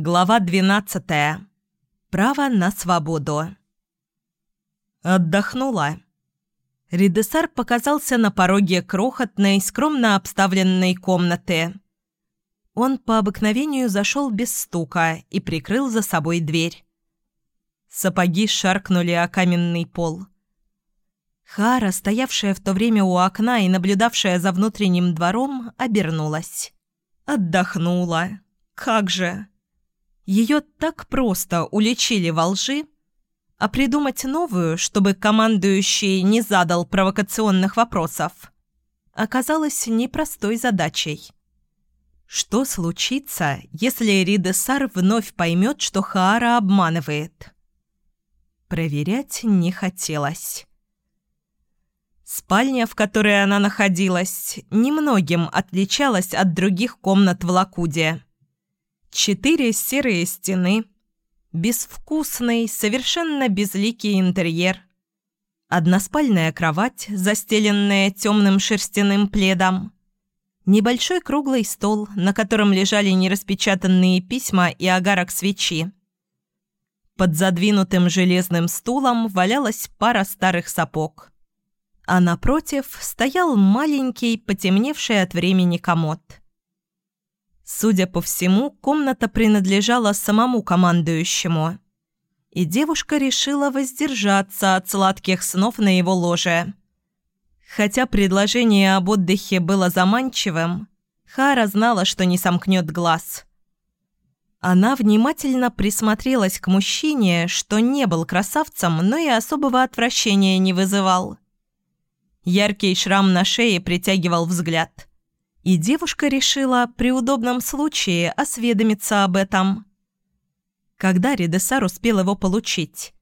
Глава 12. Право на свободу. Отдохнула. Ридесар показался на пороге крохотной, скромно обставленной комнаты. Он по обыкновению зашел без стука и прикрыл за собой дверь. Сапоги шаркнули о каменный пол. Хара, стоявшая в то время у окна и наблюдавшая за внутренним двором, обернулась. Отдохнула. Как же! Ее так просто уличили во лжи, а придумать новую, чтобы командующий не задал провокационных вопросов, оказалось непростой задачей. Что случится, если Ридесар вновь поймет, что Хаара обманывает? Проверять не хотелось. Спальня, в которой она находилась, немногим отличалась от других комнат в Лакуде. Четыре серые стены, безвкусный, совершенно безликий интерьер, односпальная кровать, застеленная темным шерстяным пледом, небольшой круглый стол, на котором лежали нераспечатанные письма и огарок свечи. Под задвинутым железным стулом валялась пара старых сапог. А напротив стоял маленький, потемневший от времени комод. Судя по всему, комната принадлежала самому командующему. И девушка решила воздержаться от сладких снов на его ложе. Хотя предложение об отдыхе было заманчивым, Хара знала, что не сомкнет глаз. Она внимательно присмотрелась к мужчине, что не был красавцем, но и особого отвращения не вызывал. Яркий шрам на шее притягивал взгляд и девушка решила при удобном случае осведомиться об этом. Когда Ридесар успел его получить?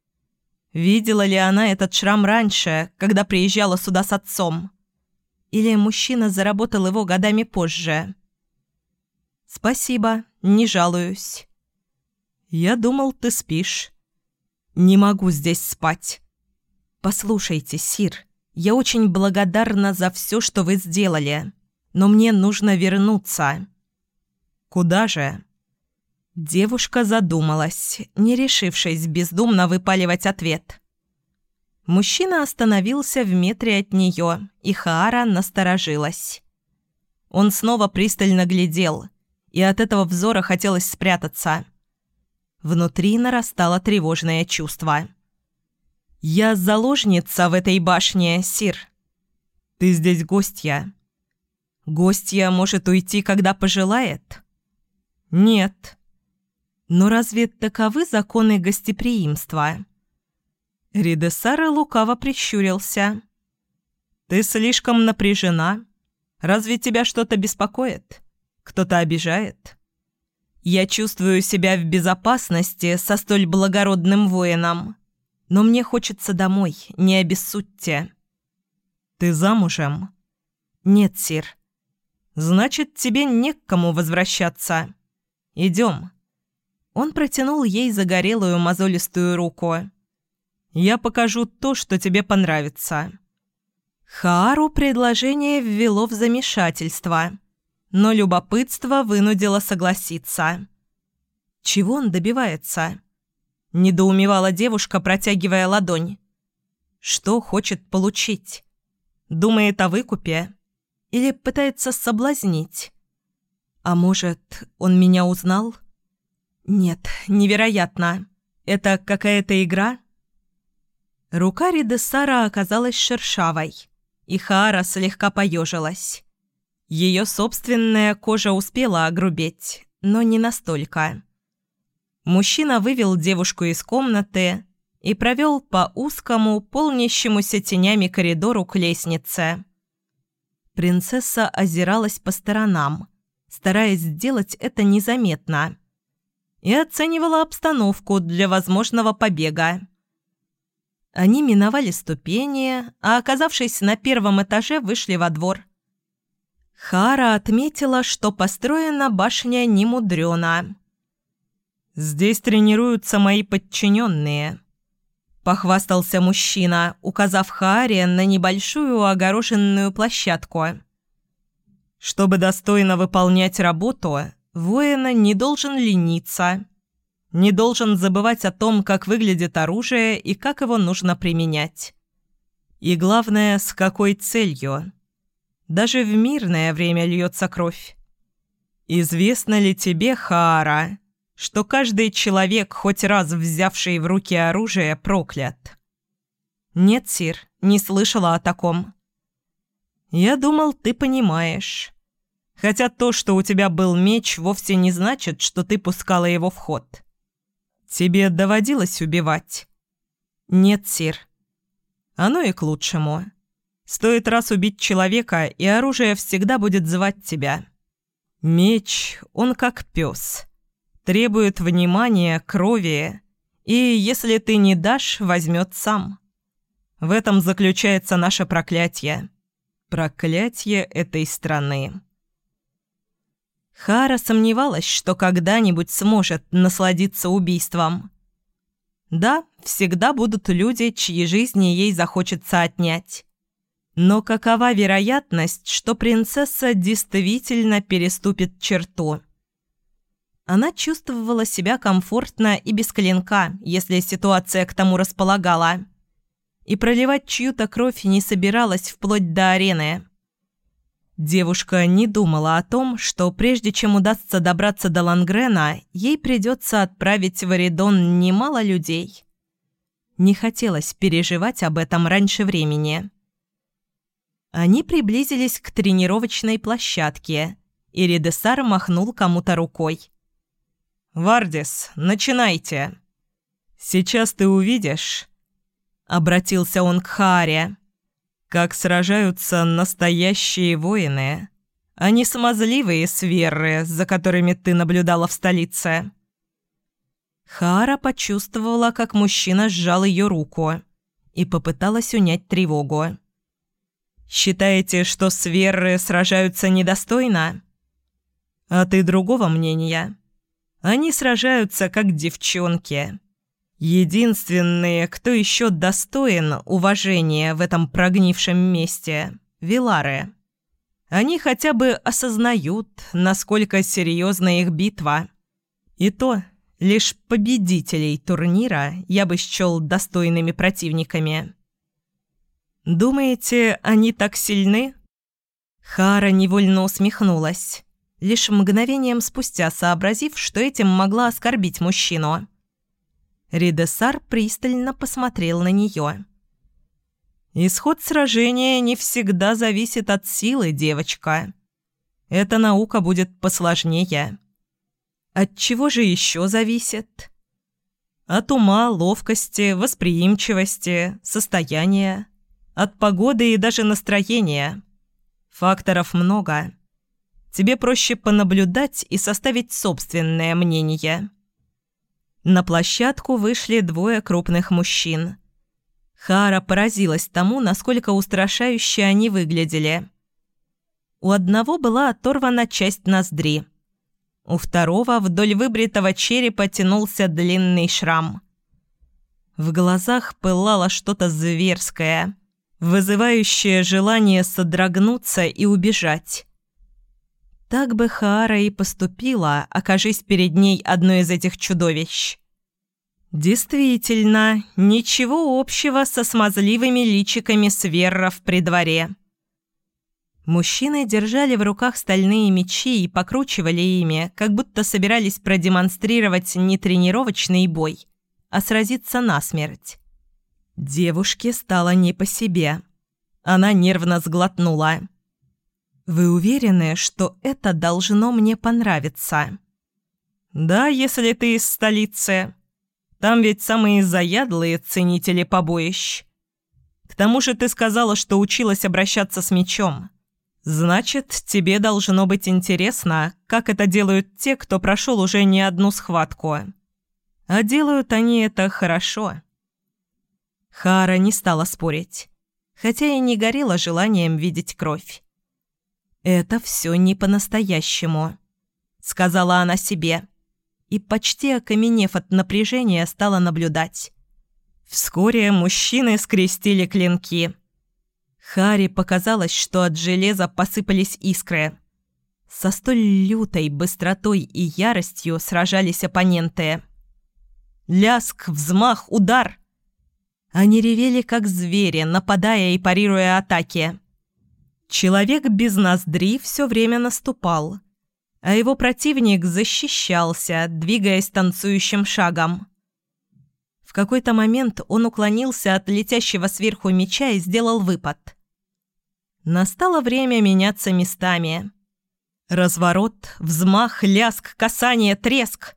Видела ли она этот шрам раньше, когда приезжала сюда с отцом? Или мужчина заработал его годами позже? «Спасибо, не жалуюсь». «Я думал, ты спишь». «Не могу здесь спать». «Послушайте, Сир, я очень благодарна за все, что вы сделали но мне нужно вернуться». «Куда же?» Девушка задумалась, не решившись бездумно выпаливать ответ. Мужчина остановился в метре от нее, и Хаара насторожилась. Он снова пристально глядел, и от этого взора хотелось спрятаться. Внутри нарастало тревожное чувство. «Я заложница в этой башне, Сир. Ты здесь гостья. Гостья может уйти, когда пожелает? Нет. Но разве таковы законы гостеприимства? Ридесара лукаво прищурился. «Ты слишком напряжена. Разве тебя что-то беспокоит? Кто-то обижает?» «Я чувствую себя в безопасности со столь благородным воином, но мне хочется домой, не обессудьте». «Ты замужем?» «Нет, сир. Значит, тебе не к кому возвращаться. Идем. Он протянул ей загорелую мозолистую руку. Я покажу то, что тебе понравится. Хаару предложение ввело в замешательство, но любопытство вынудило согласиться. Чего он добивается? Недоумевала девушка, протягивая ладонь. Что хочет получить? Думает о выкупе? Или пытается соблазнить? А может, он меня узнал? Нет, невероятно. Это какая-то игра? Рука Ридесара оказалась шершавой, и Хаара слегка поежилась. Ее собственная кожа успела огрубеть, но не настолько. Мужчина вывел девушку из комнаты и провел по узкому, полнящемуся тенями коридору к лестнице. Принцесса озиралась по сторонам, стараясь сделать это незаметно, и оценивала обстановку для возможного побега. Они миновали ступени, а, оказавшись на первом этаже, вышли во двор. Хара отметила, что построена башня немудрена. «Здесь тренируются мои подчиненные», похвастался мужчина, указав Хааре на небольшую огороженную площадку. «Чтобы достойно выполнять работу, Воина не должен лениться, не должен забывать о том, как выглядит оружие и как его нужно применять. И главное, с какой целью. Даже в мирное время льется кровь. Известно ли тебе, Хаара, что каждый человек, хоть раз взявший в руки оружие, проклят? Нет, Сир, не слышала о таком. Я думал, ты понимаешь. Хотя то, что у тебя был меч, вовсе не значит, что ты пускала его в ход. Тебе доводилось убивать? Нет, Сир. Оно и к лучшему. Стоит раз убить человека, и оружие всегда будет звать тебя. Меч, он как пес. Требует внимания, крови, и если ты не дашь, возьмет сам. В этом заключается наше проклятие. Проклятие этой страны. Хара сомневалась, что когда-нибудь сможет насладиться убийством. Да, всегда будут люди, чьи жизни ей захочется отнять. Но какова вероятность, что принцесса действительно переступит черту? Она чувствовала себя комфортно и без клинка, если ситуация к тому располагала. И проливать чью-то кровь не собиралась вплоть до арены. Девушка не думала о том, что прежде чем удастся добраться до Лангрена, ей придется отправить в Оридон немало людей. Не хотелось переживать об этом раньше времени. Они приблизились к тренировочной площадке, и Редесар махнул кому-то рукой. «Вардис, начинайте!» «Сейчас ты увидишь...» — обратился он к Харе как сражаются настоящие воины, а не смазливые сверры, за которыми ты наблюдала в столице». Хара почувствовала, как мужчина сжал ее руку и попыталась унять тревогу. «Считаете, что сверры сражаются недостойно?» «А ты другого мнения?» «Они сражаются, как девчонки». Единственные, кто еще достоин уважения в этом прогнившем месте – Вилары. Они хотя бы осознают, насколько серьезна их битва. И то, лишь победителей турнира я бы счел достойными противниками. «Думаете, они так сильны?» Хара невольно усмехнулась, лишь мгновением спустя сообразив, что этим могла оскорбить мужчину. Ридесар пристально посмотрел на нее. «Исход сражения не всегда зависит от силы, девочка. Эта наука будет посложнее. От чего же еще зависит? От ума, ловкости, восприимчивости, состояния, от погоды и даже настроения. Факторов много. Тебе проще понаблюдать и составить собственное мнение». На площадку вышли двое крупных мужчин. Хара поразилась тому, насколько устрашающе они выглядели. У одного была оторвана часть ноздри. У второго вдоль выбритого черепа тянулся длинный шрам. В глазах пылало что-то зверское, вызывающее желание содрогнуться и убежать. Так бы Хаара и поступила, окажись перед ней одно из этих чудовищ. Действительно, ничего общего со смазливыми личиками сверров при дворе. Мужчины держали в руках стальные мечи и покручивали ими, как будто собирались продемонстрировать не тренировочный бой, а сразиться насмерть. Девушке стало не по себе. Она нервно сглотнула. «Вы уверены, что это должно мне понравиться?» «Да, если ты из столицы. Там ведь самые заядлые ценители побоищ. К тому же ты сказала, что училась обращаться с мечом. Значит, тебе должно быть интересно, как это делают те, кто прошел уже не одну схватку. А делают они это хорошо». Хара не стала спорить, хотя и не горела желанием видеть кровь. «Это все не по-настоящему», — сказала она себе. И почти окаменев от напряжения, стала наблюдать. Вскоре мужчины скрестили клинки. Хари показалось, что от железа посыпались искры. Со столь лютой быстротой и яростью сражались оппоненты. Ляск, взмах, удар. Они ревели, как звери, нападая и парируя атаки. Человек без ноздри все время наступал, а его противник защищался, двигаясь танцующим шагом. В какой-то момент он уклонился от летящего сверху меча и сделал выпад. Настало время меняться местами. Разворот, взмах, ляск, касание, треск.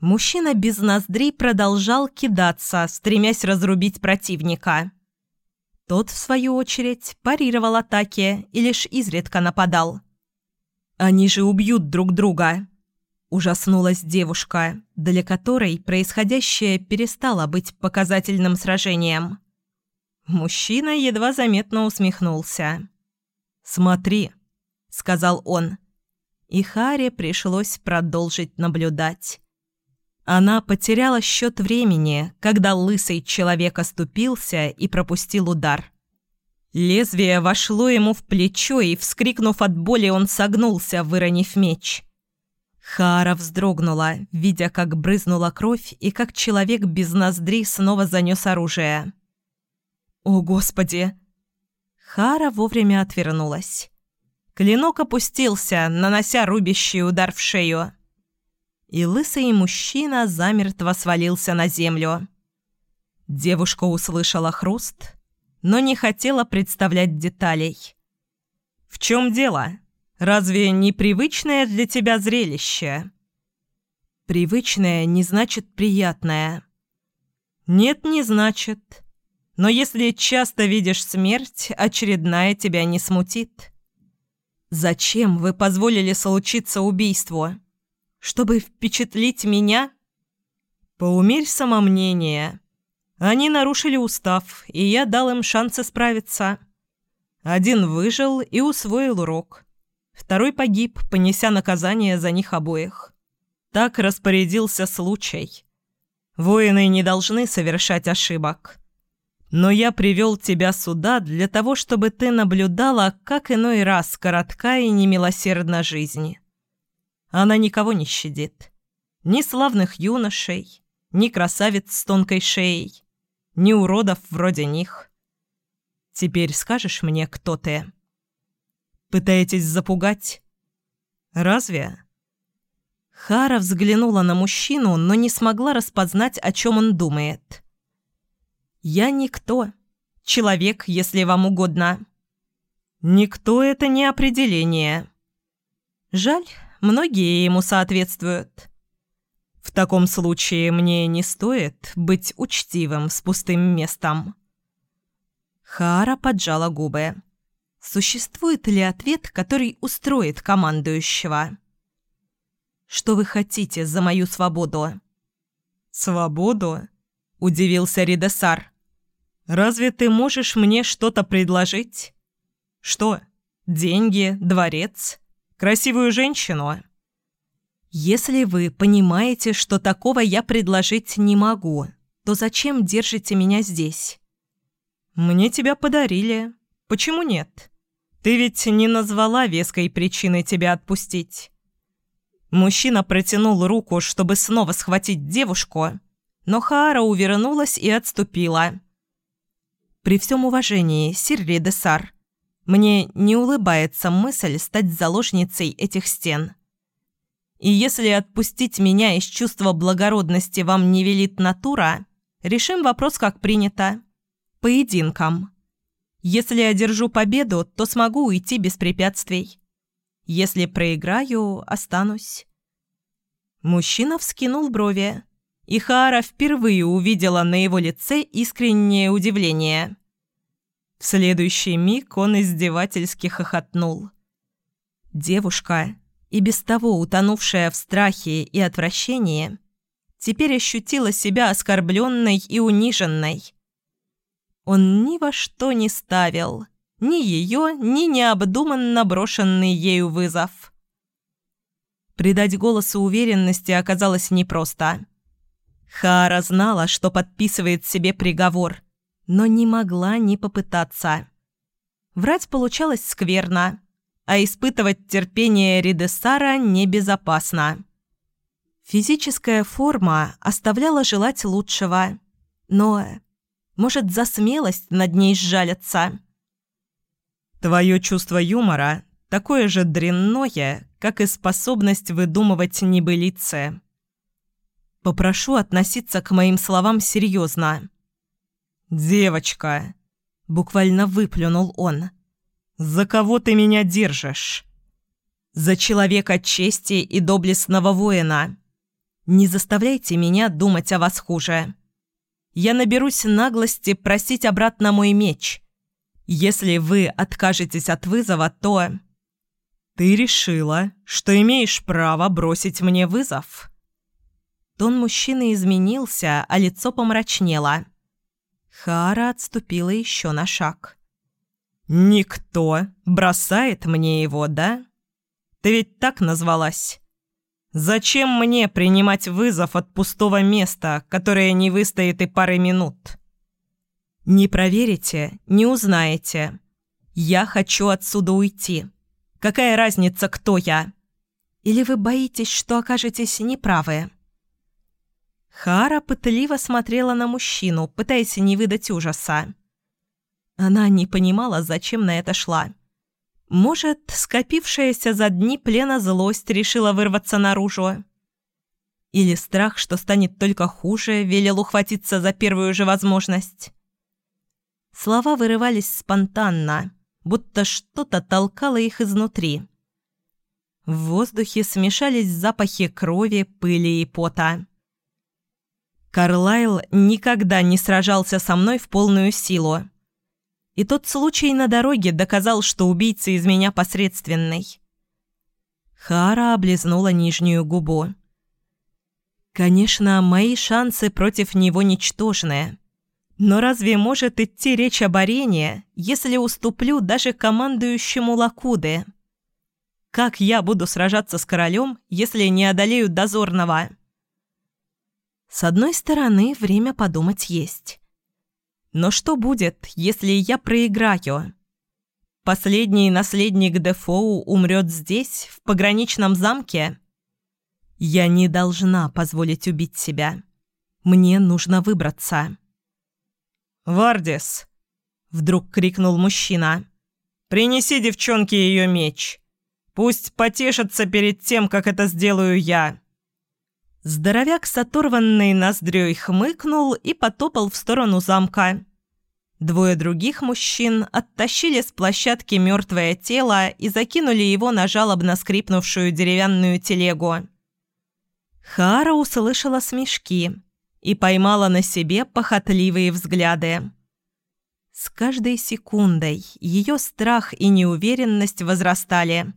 Мужчина без ноздрей продолжал кидаться, стремясь разрубить противника. Тот, в свою очередь, парировал атаки и лишь изредка нападал. «Они же убьют друг друга!» Ужаснулась девушка, для которой происходящее перестало быть показательным сражением. Мужчина едва заметно усмехнулся. «Смотри», — сказал он. И Харе пришлось продолжить наблюдать. Она потеряла счет времени, когда лысый человек оступился и пропустил удар. Лезвие вошло ему в плечо, и, вскрикнув от боли, он согнулся, выронив меч. Хара вздрогнула, видя, как брызнула кровь и как человек без ноздри снова занес оружие. «О, Господи!» Хара вовремя отвернулась. Клинок опустился, нанося рубящий удар в шею и лысый мужчина замертво свалился на землю. Девушка услышала хруст, но не хотела представлять деталей. «В чем дело? Разве непривычное для тебя зрелище?» «Привычное не значит приятное». «Нет, не значит. Но если часто видишь смерть, очередная тебя не смутит». «Зачем вы позволили случиться убийству?» Чтобы впечатлить меня? Поумерь самомнение. Они нарушили устав, и я дал им шанс исправиться. Один выжил и усвоил урок. Второй погиб, понеся наказание за них обоих. Так распорядился случай. Воины не должны совершать ошибок. Но я привел тебя сюда для того, чтобы ты наблюдала, как иной раз коротка и немилосердна жизнь. Она никого не щадит. Ни славных юношей, ни красавиц с тонкой шеей, ни уродов вроде них. Теперь скажешь мне, кто ты? Пытаетесь запугать? Разве? Хара взглянула на мужчину, но не смогла распознать, о чем он думает. «Я никто. Человек, если вам угодно». «Никто — это не определение». «Жаль, Многие ему соответствуют. В таком случае мне не стоит быть учтивым с пустым местом. Хара поджала губы. Существует ли ответ, который устроит командующего? «Что вы хотите за мою свободу?» «Свободу?» – удивился Ридесар. «Разве ты можешь мне что-то предложить?» «Что? Деньги? Дворец?» Красивую женщину. Если вы понимаете, что такого я предложить не могу, то зачем держите меня здесь? Мне тебя подарили. Почему нет? Ты ведь не назвала веской причиной тебя отпустить. Мужчина протянул руку, чтобы снова схватить девушку, но Хаара увернулась и отступила. «При всем уважении, Сирри Десар, мне не улыбается мысль стать заложницей этих стен. И если отпустить меня из чувства благородности вам не велит натура, решим вопрос как принято. Поединком. Если одержу победу, то смогу уйти без препятствий. Если проиграю, останусь. Мужчина вскинул брови, и Хаара впервые увидела на его лице искреннее удивление – в следующий миг он издевательски хохотнул. Девушка, и без того утонувшая в страхе и отвращении, теперь ощутила себя оскорбленной и униженной. Он ни во что не ставил, ни ее, ни необдуманно брошенный ею вызов. Придать голосу уверенности оказалось непросто. Хара знала, что подписывает себе приговор, но не могла не попытаться. Врать получалось скверно, а испытывать терпение Ридесара небезопасно. Физическая форма оставляла желать лучшего, но, может, за смелость над ней сжалятся. Твое чувство юмора такое же дрянное, как и способность выдумывать небылицы. Попрошу относиться к моим словам серьезно. «Девочка!» — буквально выплюнул он. «За кого ты меня держишь?» «За человека чести и доблестного воина. Не заставляйте меня думать о вас хуже. Я наберусь наглости просить обратно мой меч. Если вы откажетесь от вызова, то...» «Ты решила, что имеешь право бросить мне вызов?» Тон мужчины изменился, а лицо помрачнело. Хара отступила еще на шаг. «Никто бросает мне его, да? Ты ведь так назвалась? Зачем мне принимать вызов от пустого места, которое не выстоит и пары минут?» «Не проверите, не узнаете. Я хочу отсюда уйти. Какая разница, кто я? Или вы боитесь, что окажетесь неправы?» Хара пытливо смотрела на мужчину, пытаясь не выдать ужаса. Она не понимала, зачем на это шла. Может, скопившаяся за дни плена злость решила вырваться наружу? Или страх, что станет только хуже, велел ухватиться за первую же возможность? Слова вырывались спонтанно, будто что-то толкало их изнутри. В воздухе смешались запахи крови, пыли и пота. Карлайл никогда не сражался со мной в полную силу. И тот случай на дороге доказал, что убийца из меня посредственный. Хара облизнула нижнюю губу. Конечно, мои шансы против него ничтожные. Но разве может идти речь об арене, если уступлю даже командующему Лакуды? Как я буду сражаться с королем, если не одолею дозорного? С одной стороны, время подумать есть. Но что будет, если я проиграю? Последний наследник Дефоу умрет здесь, в пограничном замке? Я не должна позволить убить себя. Мне нужно выбраться. «Вардис!» — вдруг крикнул мужчина. «Принеси девчонке ее меч. Пусть потешится перед тем, как это сделаю я». Здоровяк с оторванной ноздрёй хмыкнул и потопал в сторону замка. Двое других мужчин оттащили с площадки мертвое тело и закинули его на жалобно скрипнувшую деревянную телегу. Хара услышала смешки и поймала на себе похотливые взгляды. С каждой секундой ее страх и неуверенность возрастали.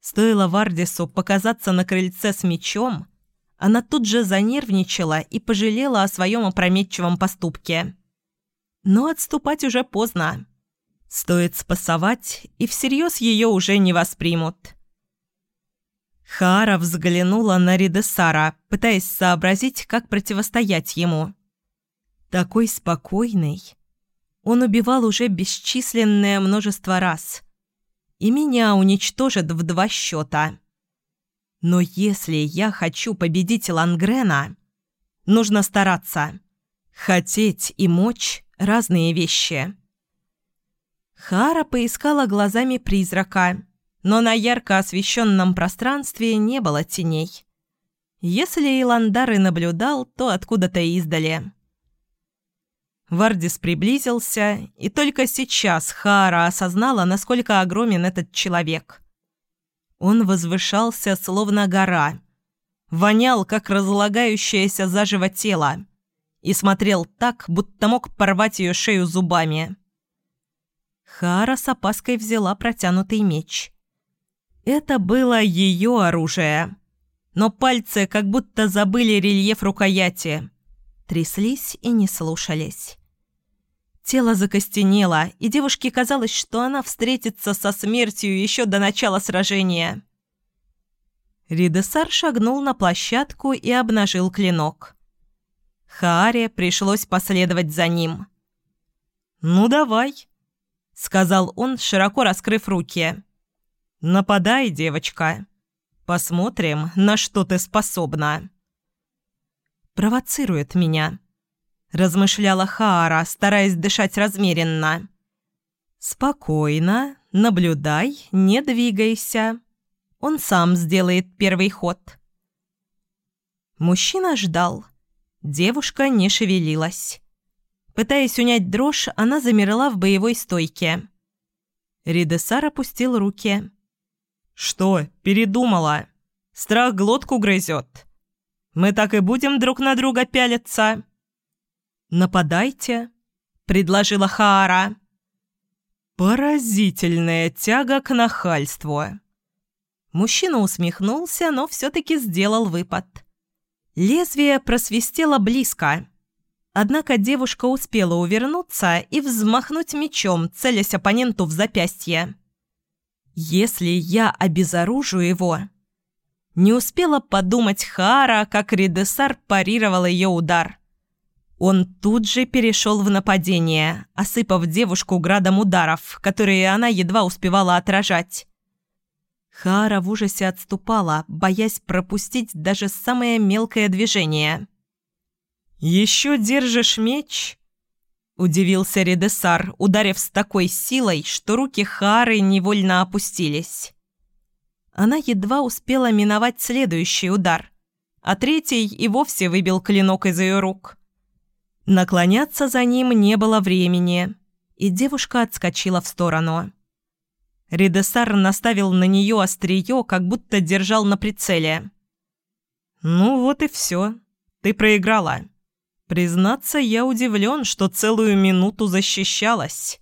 Стоило Вардису показаться на крыльце с мечом, она тут же занервничала и пожалела о своем опрометчивом поступке. Но отступать уже поздно. Стоит спасовать, и всерьез ее уже не воспримут. Хара взглянула на Ридесара, пытаясь сообразить, как противостоять ему. Такой спокойный. Он убивал уже бесчисленное множество раз. И меня уничтожит в два счета. Но если я хочу победить Лангрена, нужно стараться. Хотеть и мочь – разные вещи. Хара поискала глазами призрака – но на ярко освещенном пространстве не было теней. Если Иландар и наблюдал, то откуда-то издали. Вардис приблизился, и только сейчас Хара осознала, насколько огромен этот человек. Он возвышался, словно гора, вонял, как разлагающееся заживо тело, и смотрел так, будто мог порвать ее шею зубами. Хара с опаской взяла протянутый меч. Это было ее оружие. Но пальцы как будто забыли рельеф рукояти. Тряслись и не слушались. Тело закостенело, и девушке казалось, что она встретится со смертью еще до начала сражения. Ридесар шагнул на площадку и обнажил клинок. Хааре пришлось последовать за ним. «Ну давай», — сказал он, широко раскрыв руки. «Нападай, девочка. Посмотрим, на что ты способна». «Провоцирует меня», — размышляла Хаара, стараясь дышать размеренно. «Спокойно, наблюдай, не двигайся. Он сам сделает первый ход». Мужчина ждал. Девушка не шевелилась. Пытаясь унять дрожь, она замерла в боевой стойке. Ридесар опустил руки. «Что, передумала? Страх глотку грызет. Мы так и будем друг на друга пялиться?» «Нападайте», — предложила Хаара. «Поразительная тяга к нахальству». Мужчина усмехнулся, но все-таки сделал выпад. Лезвие просвистело близко. Однако девушка успела увернуться и взмахнуть мечом, целясь оппоненту в запястье. «Если я обезоружу его...» Не успела подумать Хара, как Ридесар парировал ее удар. Он тут же перешел в нападение, осыпав девушку градом ударов, которые она едва успевала отражать. Хара в ужасе отступала, боясь пропустить даже самое мелкое движение. «Еще держишь меч?» – удивился Редесар, ударив с такой силой, что руки Хары невольно опустились. Она едва успела миновать следующий удар, а третий и вовсе выбил клинок из ее рук. Наклоняться за ним не было времени, и девушка отскочила в сторону. Ридесар наставил на нее острие, как будто держал на прицеле. «Ну вот и все. Ты проиграла. Признаться, я удивлен, что целую минуту защищалась.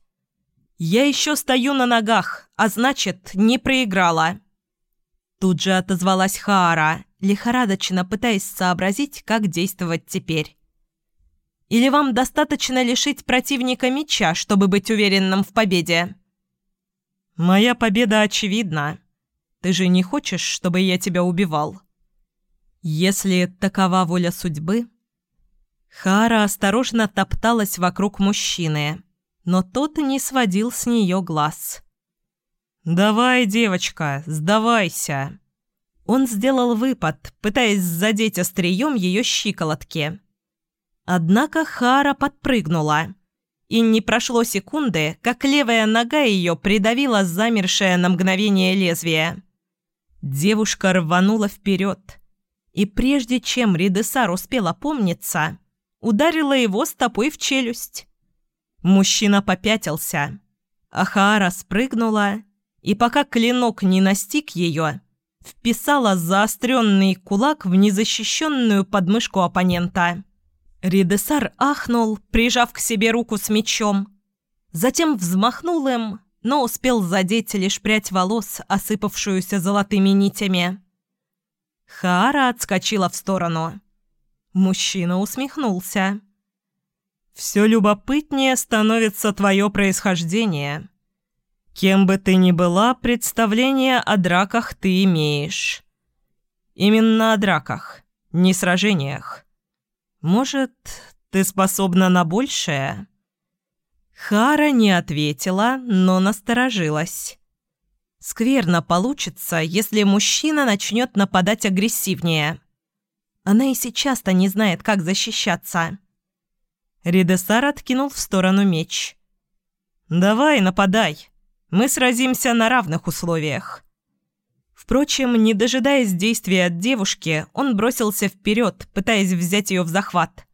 Я еще стою на ногах, а значит, не проиграла». Тут же отозвалась Хаара, лихорадочно пытаясь сообразить, как действовать теперь. «Или вам достаточно лишить противника меча, чтобы быть уверенным в победе?» «Моя победа очевидна. Ты же не хочешь, чтобы я тебя убивал?» «Если такова воля судьбы...» Хара осторожно топталась вокруг мужчины, но тот не сводил с нее глаз. «Давай, девочка, сдавайся!» Он сделал выпад, пытаясь задеть острием ее щиколотки. Однако Хара подпрыгнула и не прошло секунды, как левая нога ее придавила замершее на мгновение лезвие. Девушка рванула вперед, и прежде чем Ридесар успел опомниться, ударила его стопой в челюсть. Мужчина попятился. Ахара спрыгнула, и пока клинок не настиг ее, вписала заостренный кулак в незащищенную подмышку оппонента. Ридесар ахнул, прижав к себе руку с мечом. Затем взмахнул им, но успел задеть лишь прядь волос, осыпавшуюся золотыми нитями. Хаара отскочила в сторону. Мужчина усмехнулся. «Все любопытнее становится твое происхождение. Кем бы ты ни была, представление о драках ты имеешь. Именно о драках, не сражениях. Может, ты способна на большее?» Хара не ответила, но насторожилась. Скверно получится, если мужчина начнет нападать агрессивнее. Она и сейчас-то не знает, как защищаться. Ридесар откинул в сторону меч. «Давай, нападай. Мы сразимся на равных условиях». Впрочем, не дожидаясь действия от девушки, он бросился вперед, пытаясь взять ее в захват.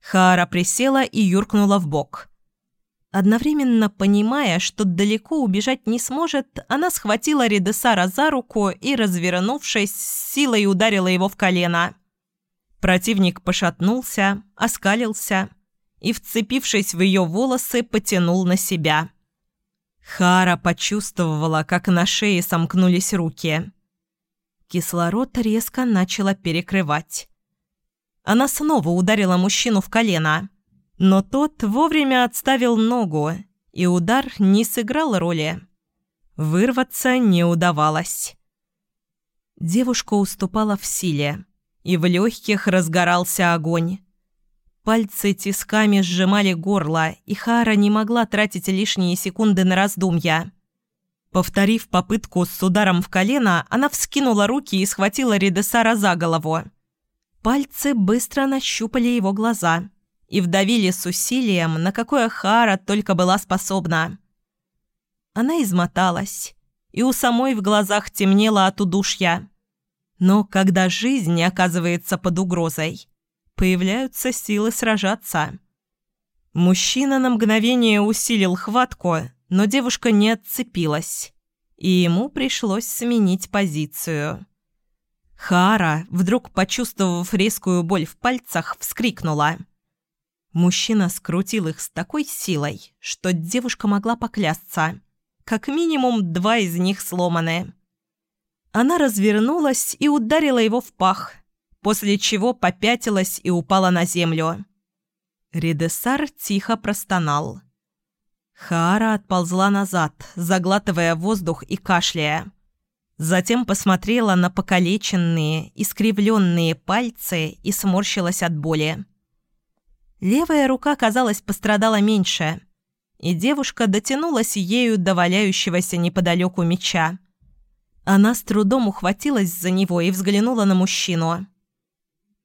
Хара присела и юркнула в бок. Одновременно понимая, что далеко убежать не сможет, она схватила Редесара за руку и, развернувшись, силой ударила его в колено. Противник пошатнулся, оскалился и, вцепившись в ее волосы, потянул на себя. Хара почувствовала, как на шее сомкнулись руки. Кислород резко начала перекрывать. Она снова ударила мужчину в колено, но тот вовремя отставил ногу, и удар не сыграл роли. Вырваться не удавалось. Девушка уступала в силе, и в легких разгорался огонь. Пальцы тисками сжимали горло, и Хара не могла тратить лишние секунды на раздумья. Повторив попытку с ударом в колено, она вскинула руки и схватила Ридесара за голову. Пальцы быстро нащупали его глаза и вдавили с усилием, на какое Хара только была способна. Она измоталась, и у самой в глазах темнело от удушья. Но когда жизнь оказывается под угрозой, появляются силы сражаться. Мужчина на мгновение усилил хватку, но девушка не отцепилась, и ему пришлось сменить позицию. Хара, вдруг почувствовав резкую боль в пальцах, вскрикнула. Мужчина скрутил их с такой силой, что девушка могла поклясться. Как минимум два из них сломаны. Она развернулась и ударила его в пах, после чего попятилась и упала на землю. Ридесар тихо простонал. Хара отползла назад, заглатывая воздух и кашляя. Затем посмотрела на покалеченные, искривленные пальцы и сморщилась от боли. Левая рука, казалось, пострадала меньше, и девушка дотянулась ею до валяющегося неподалеку меча. Она с трудом ухватилась за него и взглянула на мужчину.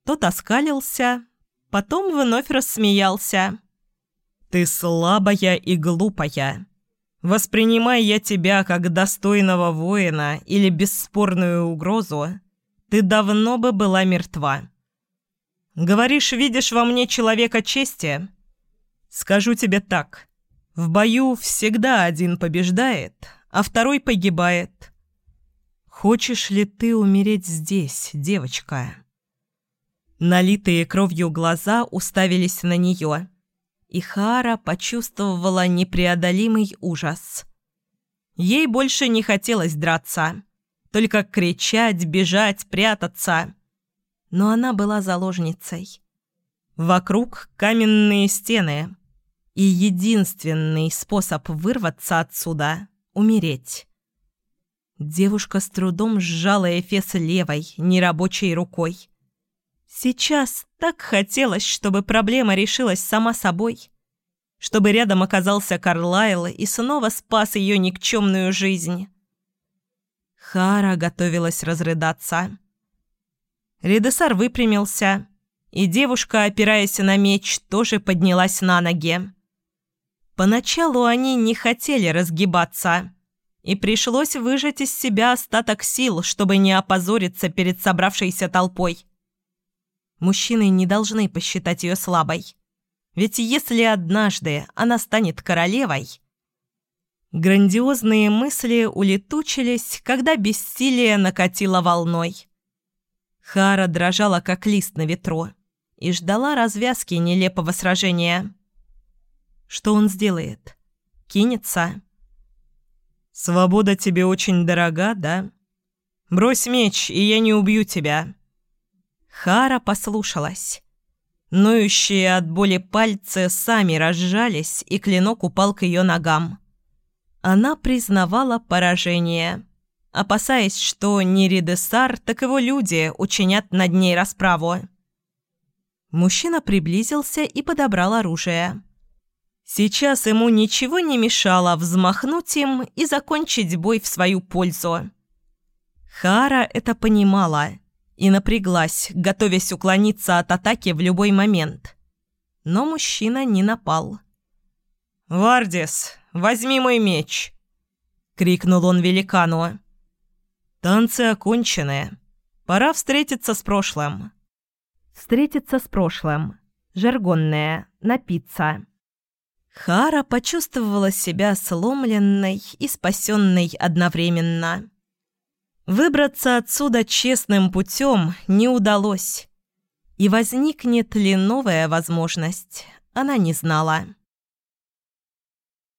Тот оскалился, потом вновь рассмеялся. «Ты слабая и глупая. Воспринимай я тебя как достойного воина или бесспорную угрозу, ты давно бы была мертва. Говоришь, видишь во мне человека чести? Скажу тебе так. В бою всегда один побеждает, а второй погибает. Хочешь ли ты умереть здесь, девочка?» Налитые кровью глаза уставились на нее, и Хара почувствовала непреодолимый ужас. Ей больше не хотелось драться, только кричать, бежать, прятаться. Но она была заложницей. Вокруг каменные стены, и единственный способ вырваться отсюда — умереть. Девушка с трудом сжала Эфес левой, нерабочей рукой. Сейчас так хотелось, чтобы проблема решилась сама собой. Чтобы рядом оказался Карлайл и снова спас ее никчемную жизнь. Хара готовилась разрыдаться. Редесар выпрямился, и девушка, опираясь на меч, тоже поднялась на ноги. Поначалу они не хотели разгибаться, и пришлось выжать из себя остаток сил, чтобы не опозориться перед собравшейся толпой. Мужчины не должны посчитать ее слабой. Ведь если однажды она станет королевой... Грандиозные мысли улетучились, когда бессилие накатило волной. Хара дрожала, как лист на ветру, и ждала развязки нелепого сражения. Что он сделает? Кинется? «Свобода тебе очень дорога, да? Брось меч, и я не убью тебя», Хара послушалась. Ноющие от боли пальцы сами разжались, и клинок упал к ее ногам. Она признавала поражение, опасаясь, что не Ридесар, так его люди учинят над ней расправу. Мужчина приблизился и подобрал оружие. Сейчас ему ничего не мешало взмахнуть им и закончить бой в свою пользу. Хара это понимала и напряглась, готовясь уклониться от атаки в любой момент. Но мужчина не напал. «Вардис, возьми мой меч!» — крикнул он великану. «Танцы окончены. Пора встретиться с прошлым». «Встретиться с прошлым. Жаргонное. Напиться». Хара почувствовала себя сломленной и спасенной одновременно. Выбраться отсюда честным путем не удалось. И возникнет ли новая возможность, она не знала.